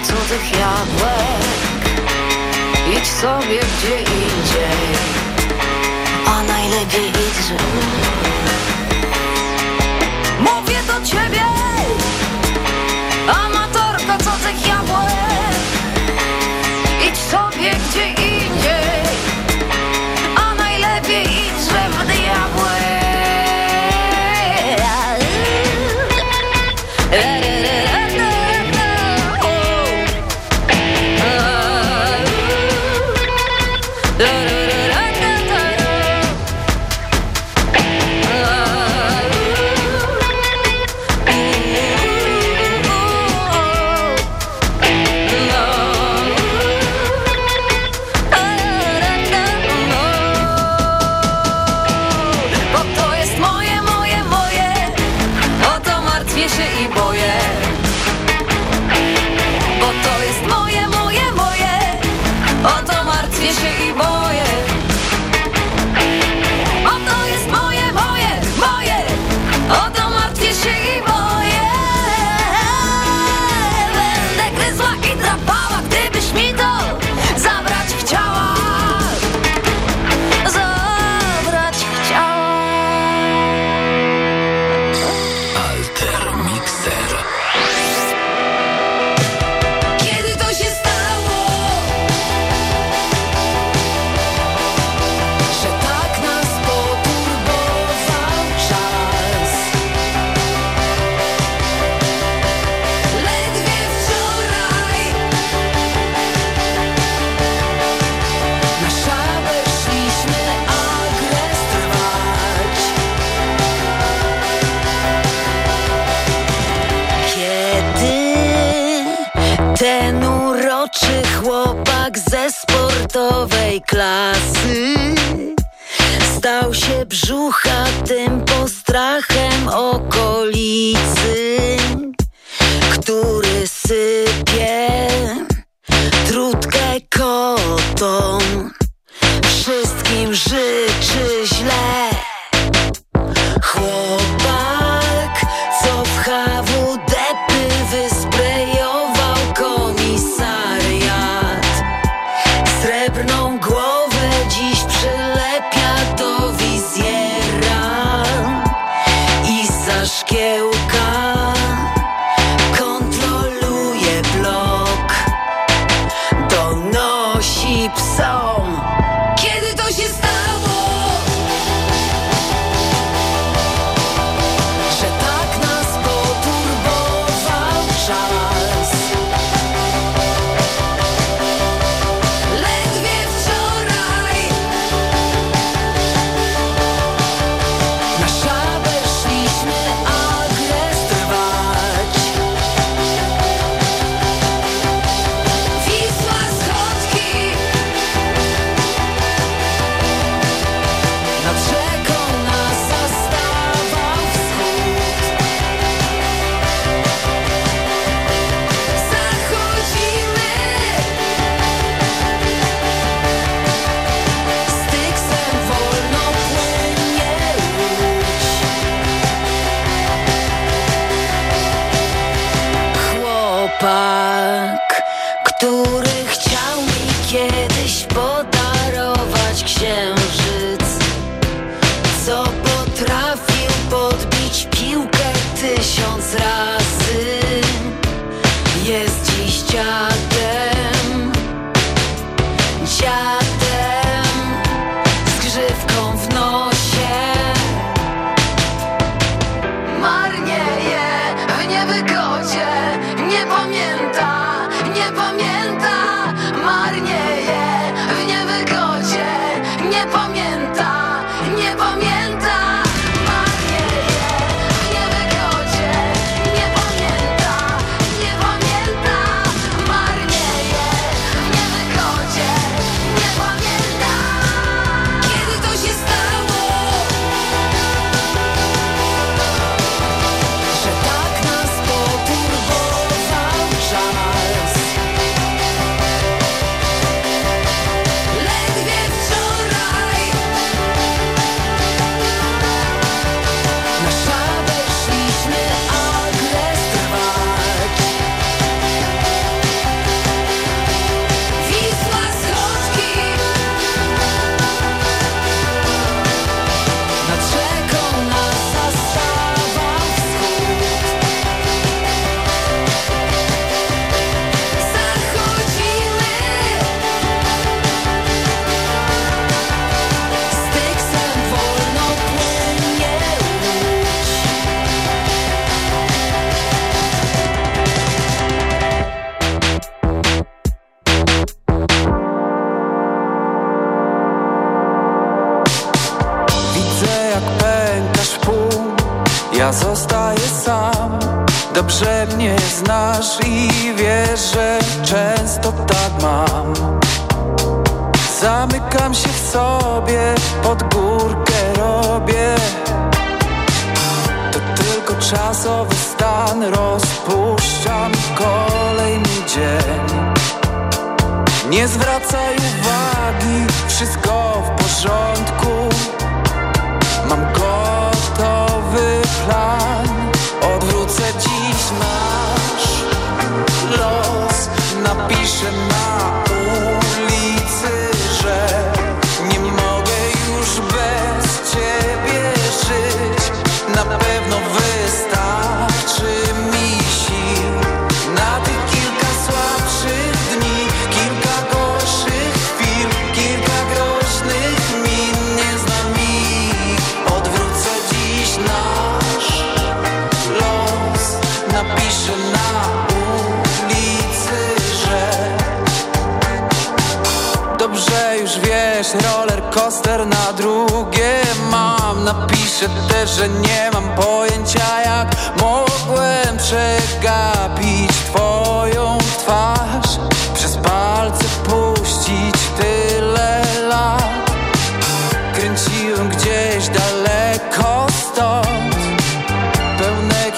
cudzych jabłek. Idź sobie gdzie indziej. A najlepiej idź, żeby...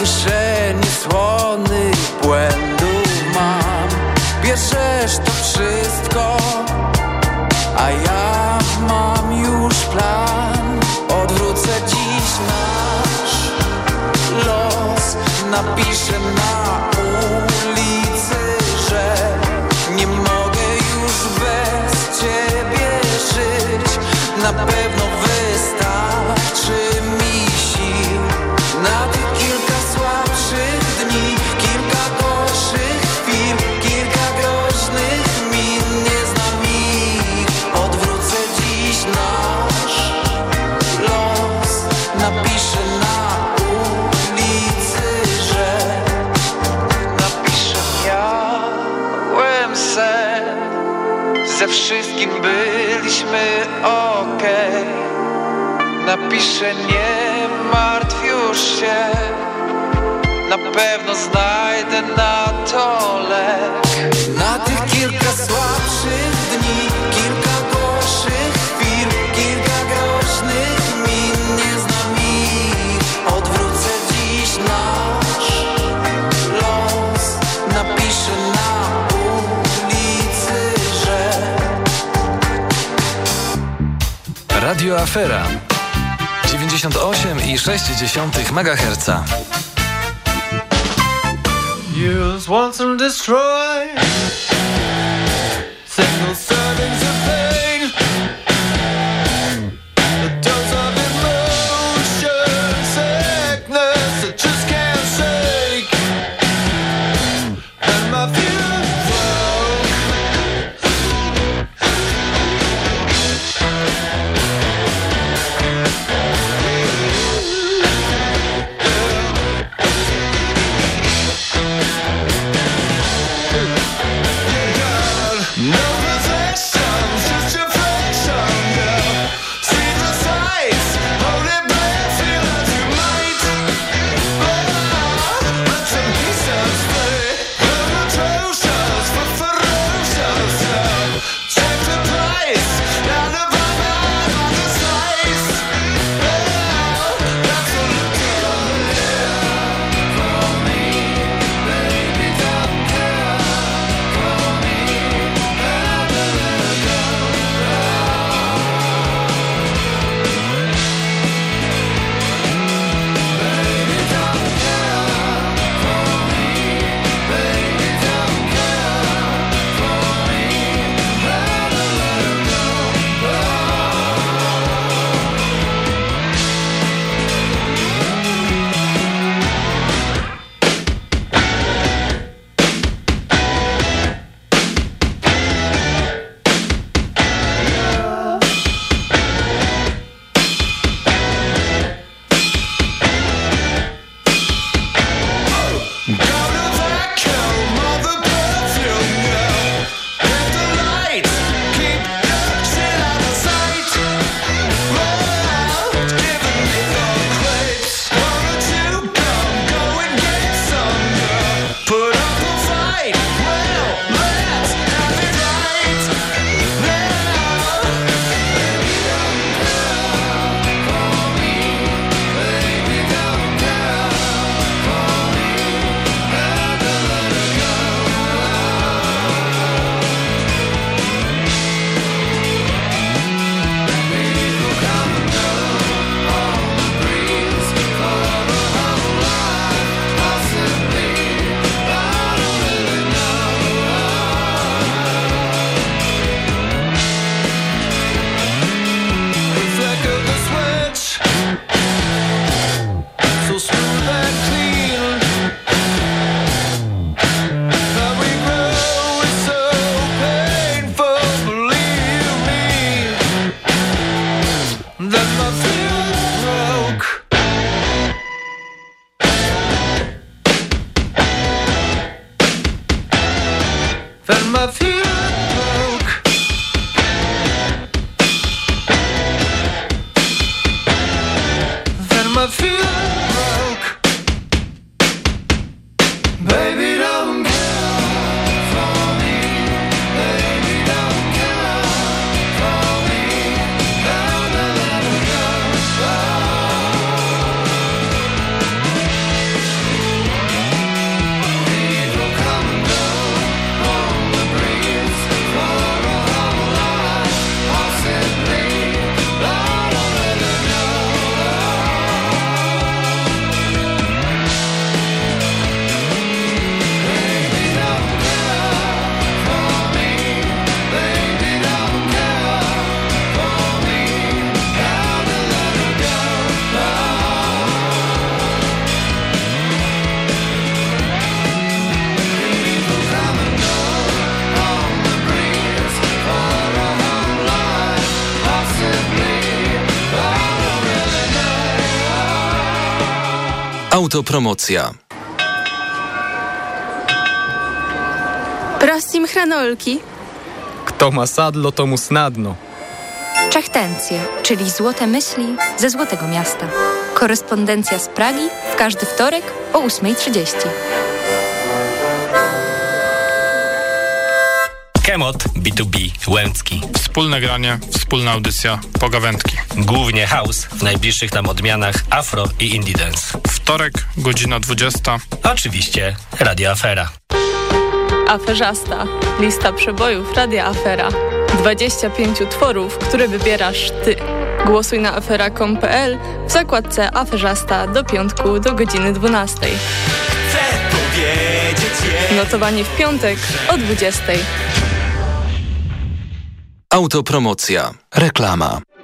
kieszeni słowa pisze nie martw już się. Na pewno znajdę na to lek. Na tych kilka słabszych dni Kilka gorszych chwil Kilka groźnych min. Nie znam ich. Odwrócę dziś nasz los. Napiszę na ulicy, że Radio Afera. 98,6 MHz. Use once and destroy. Autopromocja. Prosím hranolki. Kto ma sadlo, to mu snadno. Czechtencje, czyli złote myśli ze Złotego Miasta. Korespondencja z Pragi w każdy wtorek o 8.30. Kemot B2B Łęcki. Wspólne granie, wspólna audycja, pogawędki. Głównie house, w najbliższych nam odmianach afro i indie dance. Wtorek, godzina 20. Oczywiście Radio Afera. Aferzasta. Lista przebojów Radia Afera. 25 tworów, które wybierasz ty. Głosuj na afera.com.pl w zakładce Aferzasta do piątku do godziny 12. Notowanie w piątek o 20. Autopromocja. Reklama.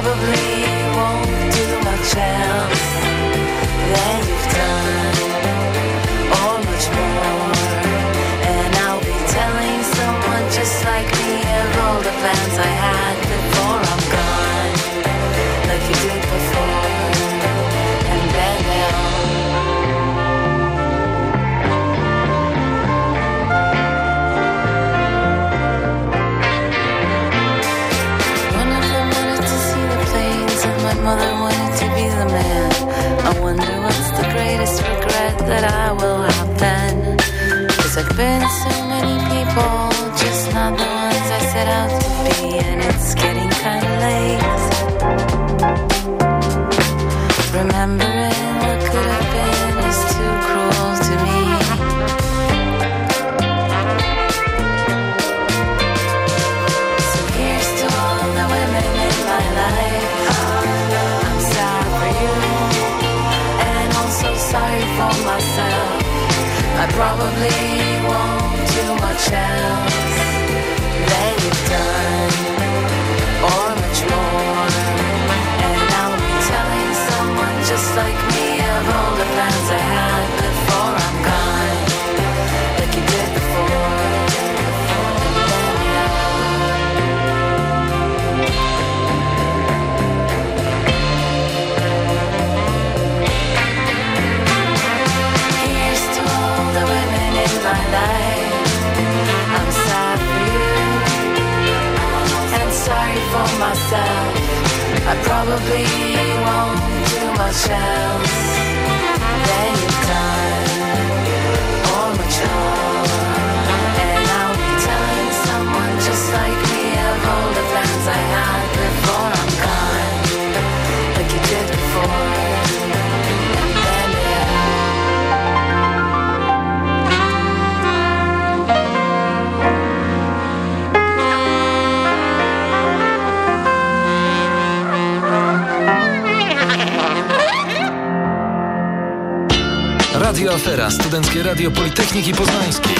Probably won't do much else I had before I'm gone, like you did before, and then One of them wanted to see the planes, and my mother wanted to be the man. I wonder what's the greatest regret that I will have then. Cause I've been so many people, just not the set out to be, and it's getting kinda late. Remembering what could have been is too cruel to me. So here's to all the women in my life. I'm sorry for you, and also sorry for myself. I probably won't do much else And I'll be telling someone just like me of all the plans I had I probably won't do much else than you've done or much more. Radio Afera, Studenckie Radio Politechniki Poznańskiej.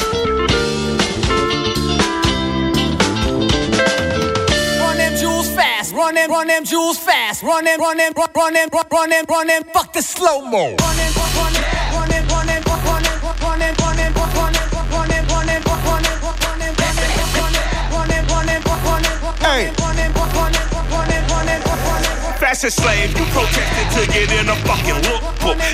Run them jewels fast, run them, run them jewels fast, run them, run them, run run them, run run them, run them, fuck the slow mo. Run them, run them, run them, run them, run them, run them, run them, run them, run them, run them, run them, run them, run them, run them, run them, Hey. run them, run them, run them, run them, run them. Fashion slave, you protested to get in a fucking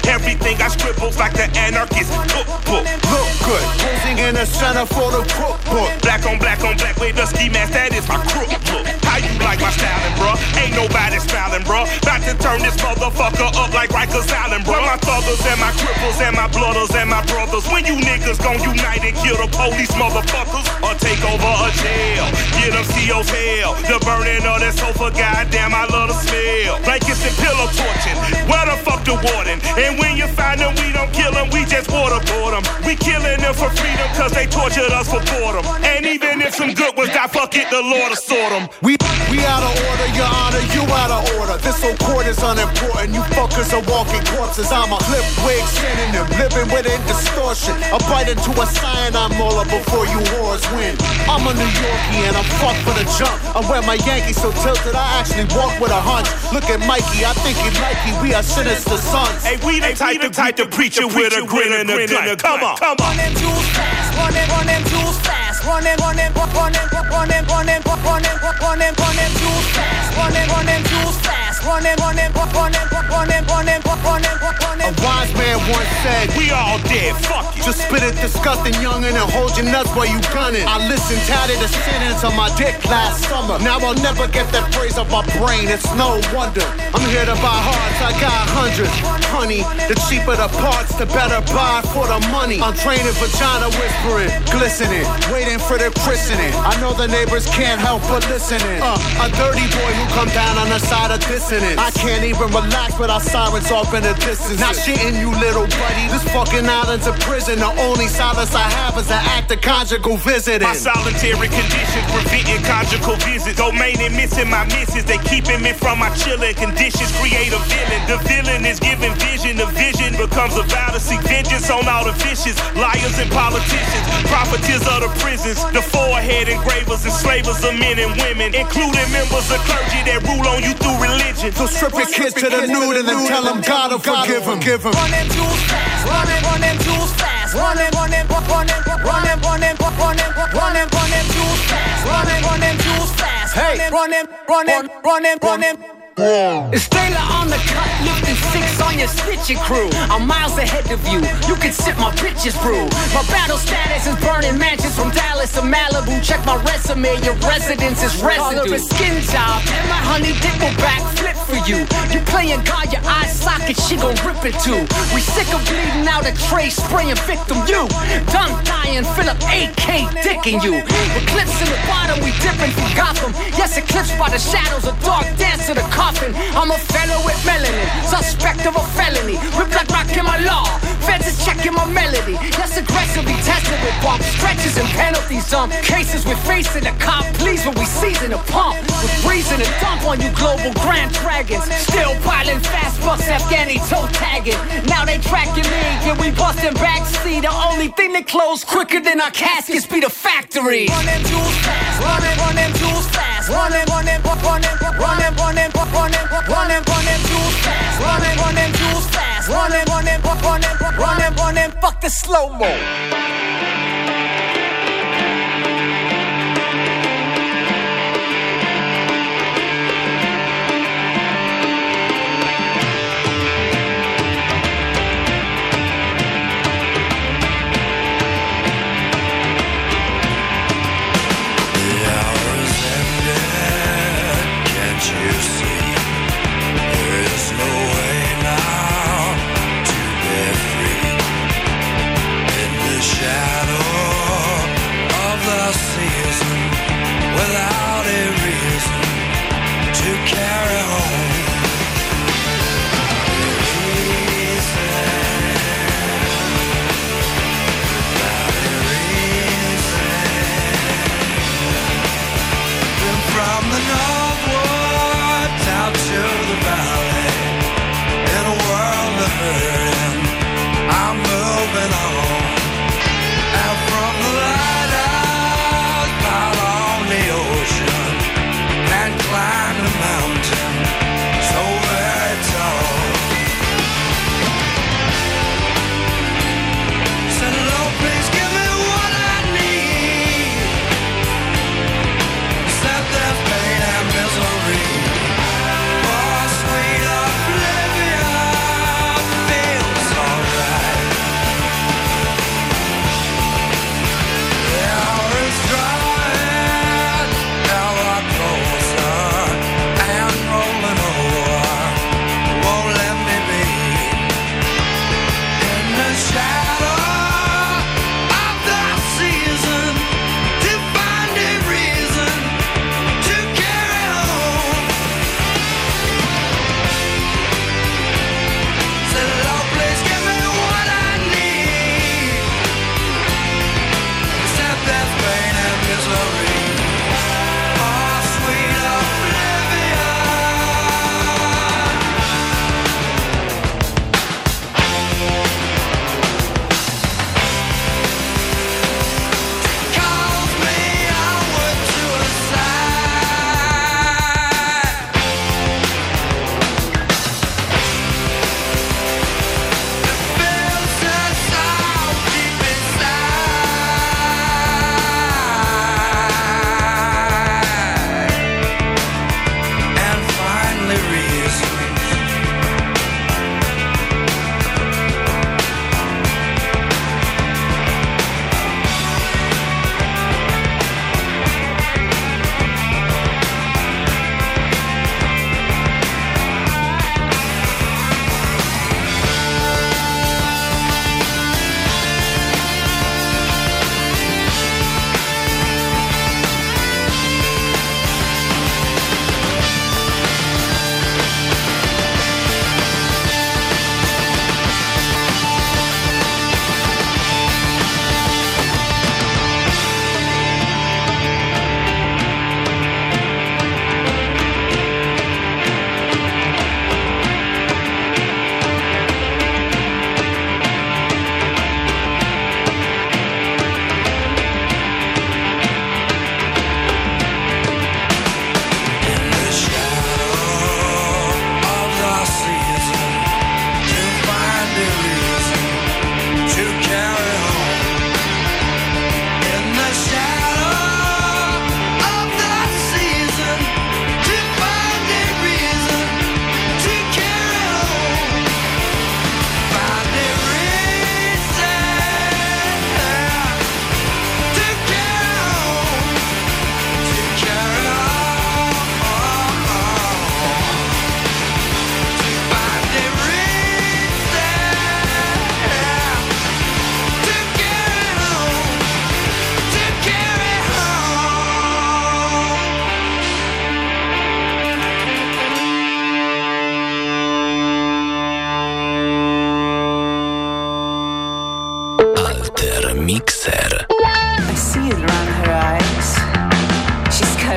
Everything I scribbled like the anarchist cookbook. Look good, posing in the center for the cookbook. Black on black on black with the ski mask, that is my crook look. How you like my styling, bruh? Ain't nobody smiling, bruh. About to turn this motherfucker up like Rikers Island, bruh. My thuggers and my cripples and my blooders and my brothers. When you niggas gon' unite and kill the police, motherfuckers, or take over a jail. Get them CO's hell. The burning of that sofa, goddamn, I love the smell. Blankets and pillow torching. Where the fuck the warden? And when you find them, we don't kill them, we just waterboard them. We killing them for freedom, cause they tortured us for boredom. And even if some good ones die, fuck it, the Lord will sort them. We we out of order, your honor, you out of order. This whole court is unimportant. You fuckers are walking corpses. I'm a flip wig synonym, living within distortion. I bite into a cyanide molar before you whores win. I'm a New Yorkie and I'm fucked for the jump. I wear my Yankees so tilted, I actually walk with a hunch. Look at Mikey, I think he like you. We are sinister sons. Hey, we the type, the type to preach it with a grin and a gun. Come on, come on. Run them jewels fast, run them, run them jewels fast, run them, run them, run them, run them, run them, run them, run them, run them jewels fast, run them, run them jewels fast, A wise man once said, We all dead, fuck it. Just spit it disgusting youngin' and hold your nuts while you gunning. I listened tatted a sentence on my dick last summer. Now I'll never get that phrase off my brain. It's no wonder. I'm here to buy hearts. I got hundreds. Honey, the cheaper the parts, the better buy for the money. I'm training vagina whispering, glistening, waiting for the christening. I know the neighbors can't help but listening. Uh, a dirty boy who come down on the side of dissonance. I can't even relax without sirens off in the distance. Not shitting you, little buddy. This fucking island's a prison. The only solace I have is an act of conjugal visiting. My solitary conditions preventing conjugal visits. Domaining missing my misses. They keeping me from my chilling conditions. Create a villain. The villain is giving vision. The vision becomes a vow to seek vengeance on all the vicious liars and politicians. Profiteers of the prisons. The forehead engravers, and slavers of men and women, including members of clergy that rule on you through religion legends. So strip your kids to the nude and then tell them God will forgive them. Give them. Run jewels fast. running, running jewels fast. running, running, running, running, running, running run them, jewels fast. running, running jewels fast. Hey, running, running, running, running. It's Taylor on the cut, lifting six on your snitching crew. I'm miles ahead of you. You can sip my bitches brew. My battle status is burning mansions from Dallas to Malibu. Check my resume, your residence is residue. A skin job, and my honey dick will backflip for you. You playing God, your eye socket, she gon' rip it too. We sick of bleeding out a tray, spraying victim you. Done dying, Philip AK dicking you. Eclipse in the bottom, we dipping from Gotham. Yes, eclipsed by the shadows, a dark dance to the I'm a fellow with melanin, suspect of a felony. Rip like rock in my law. Feds is checking my melody. Yes, aggressively tested with bumps, stretches and penalties. Um, cases we're facing the cop, please when we season a pump. With reason to dump on you global grand dragons. Still piling fast bucks, Afghani toe tagging. Now they tracking me, yeah, we busting backseat. The only thing that close quicker than our caskets be the factory. Run them jewels fast, run them jewels fast, run them, run them, run them, run them, run them, run them, run them, run them jewels fast, run them, run them jewels fast, run them, run them, run them, run them, run them, fuck the slow mo.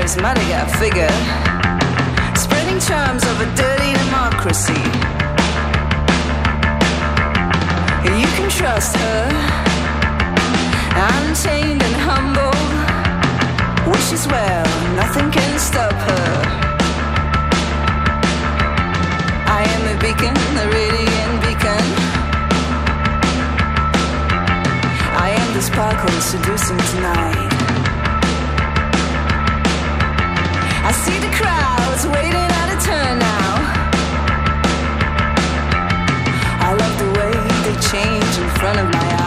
charismatic, I figure. Spreading charms of a dirty democracy. You can trust her. Unchained and humble. Wishes well, nothing can stop her. I am the beacon, the radiant beacon. I am the sparkle seducing tonight. change in front of my eyes.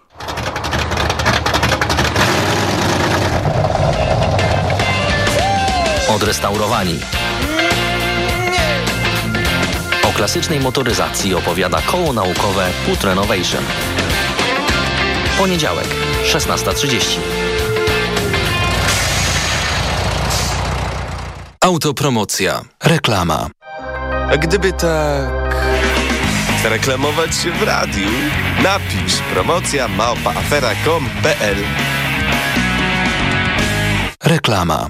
Odrestaurowani. O klasycznej motoryzacji opowiada koło naukowe Put Renovation. Poniedziałek, 16.30. Autopromocja. Reklama. A gdyby tak reklamować się w radiu, napisz promocja małpaafera.com.pl Reklama.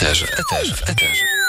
Eterze. W eterze. W eterze.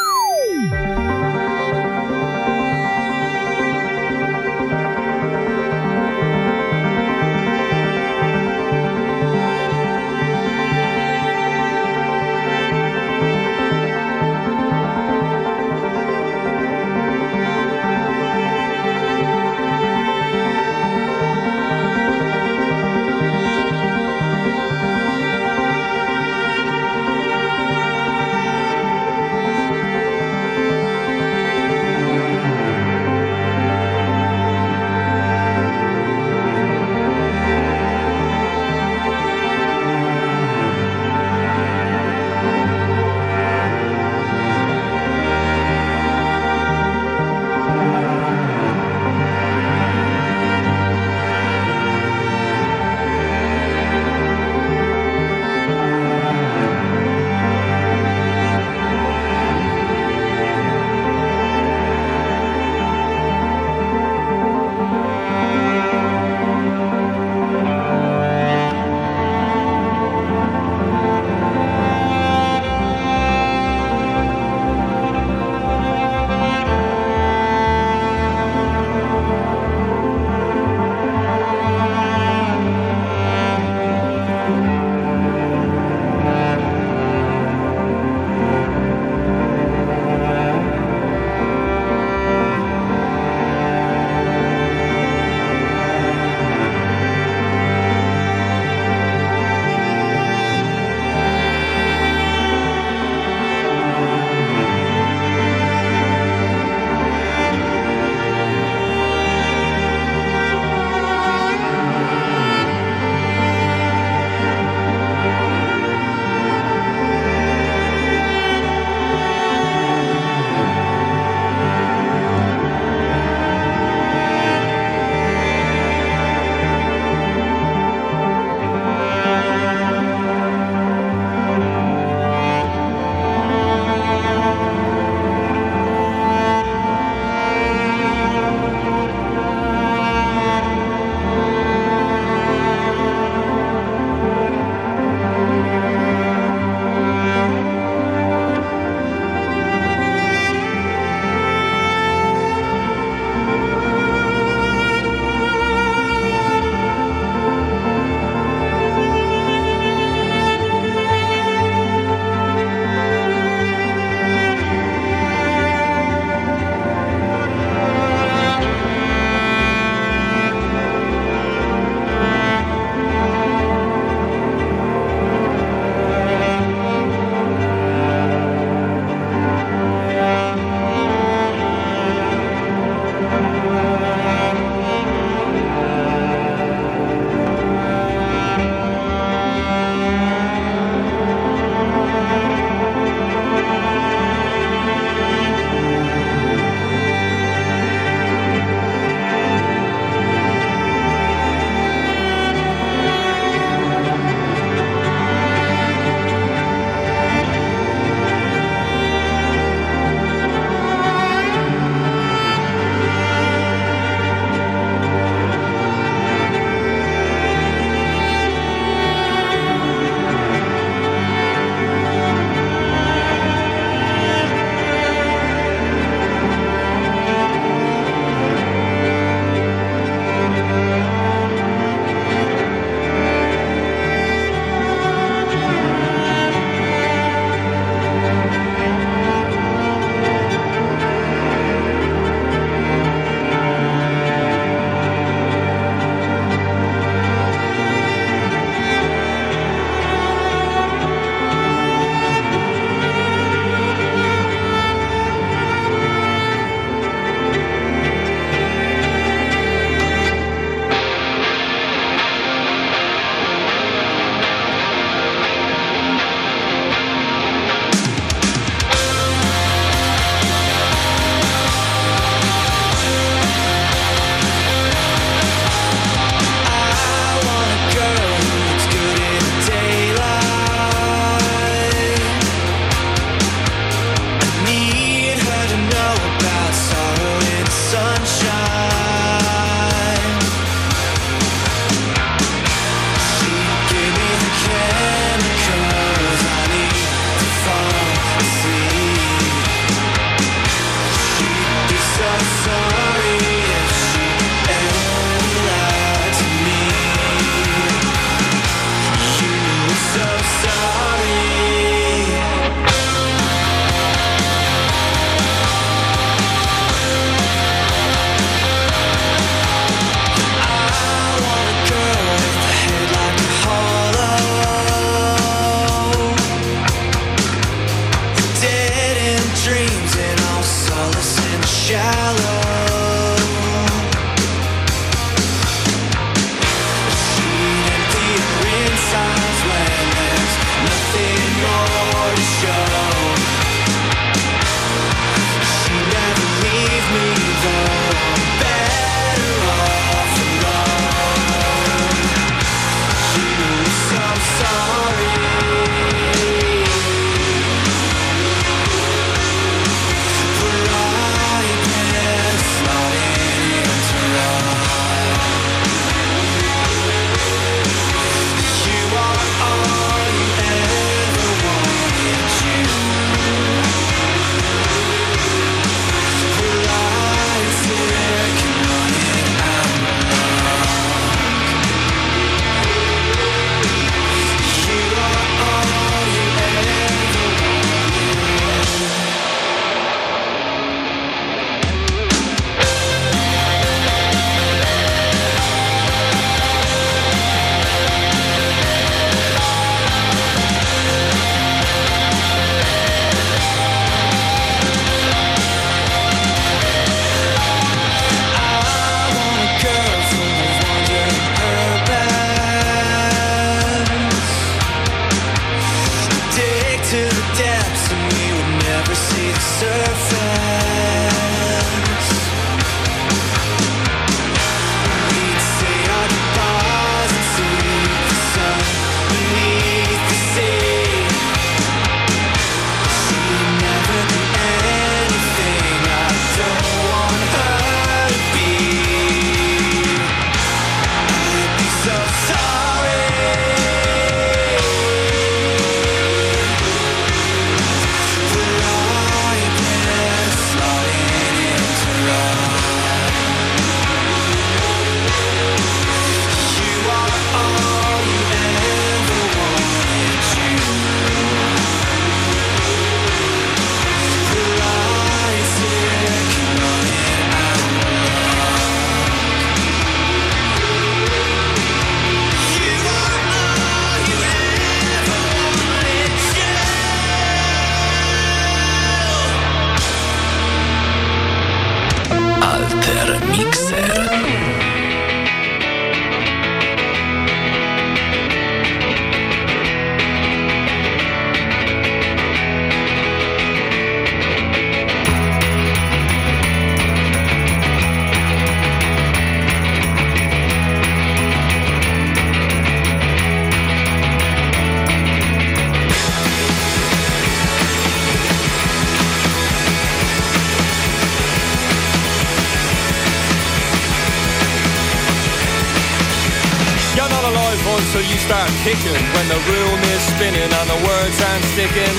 Jive until you start kicking when the room is spinning and the words aren't sticking.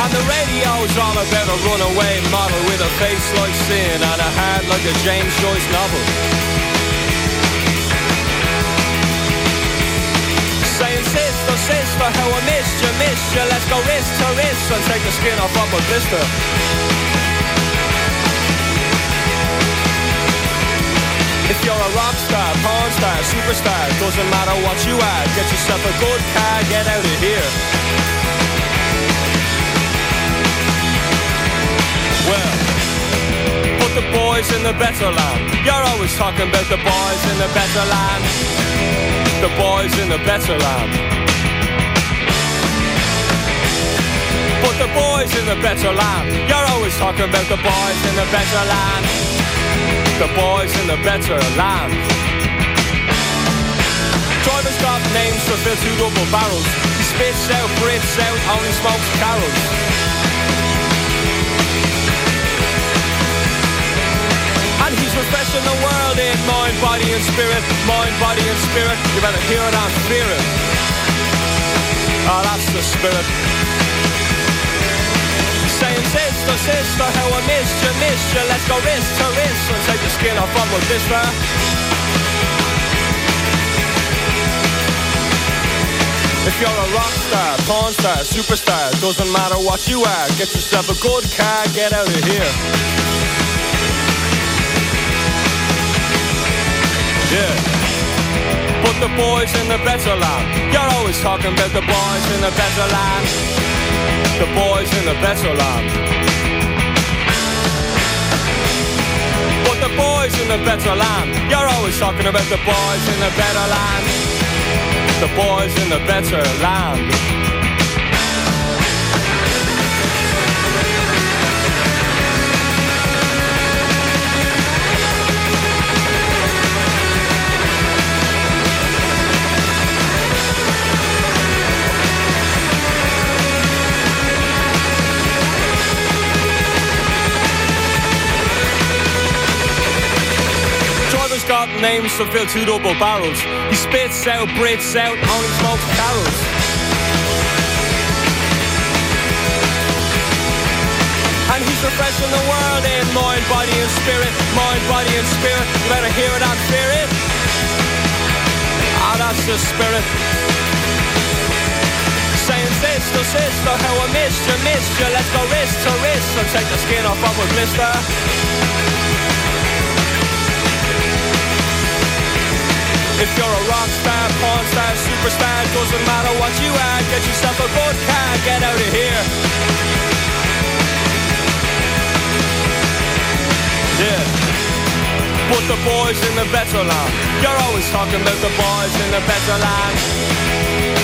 And the radio's all about a runaway model with a face like sin and a heart like a James Joyce novel. Saying sister, sister, how I missed you, missed you Let's go wrist to wrist and take the skin off of my blister If you're a rock star, porn star, superstar Doesn't matter what you are Get yourself a good car, get out of here. Well Put the boys in the better land. You're always talking about the boys in the better land. The boys in the better land. Put the boys in the better land. You're always talking about the boys in the better land The boys in the better land Drivers got names to fill two double barrels. He spits out, breathes out, only smokes Carrolls. And he's refreshing the world in mind, body and spirit. Mind, body and spirit. You better hear it and fear it. Oh, that's the spirit Sister, sister, how I missed you, missed you Let's go wrist to wrist And take the skin off of my blister If you're a rock star, porn star, superstar Doesn't matter what you are Get yourself a good car, get out of here Yeah. Put the boys in the better land. You're always talking about the boys in the better land. The boys in the better land. Put the boys in the better land. You're always talking about the boys in the better land. The boys in the better land. Names to fill two double barrels. He spits out, breathes out, only smokes Carrolls. And he's refreshing the world in mind, body and spirit. Mind, body and spirit. You better hear it and fear it. Ah, that's the spirit. Saying sister, sister, how I missed you, missed you. Let's go wrist to wrist and take the skin off of a blister. If you're a rock star, porn star, superstar, doesn't matter what you are, get yourself a good car, get out of here. Yeah. Put the boys in the better land. You're always talking about the boys in the better land.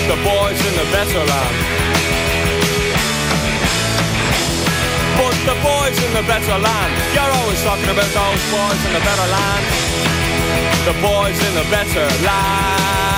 The boys in the better land. Put the boys in the better land. You're always talking about those boys in the better land. The boys in the better land.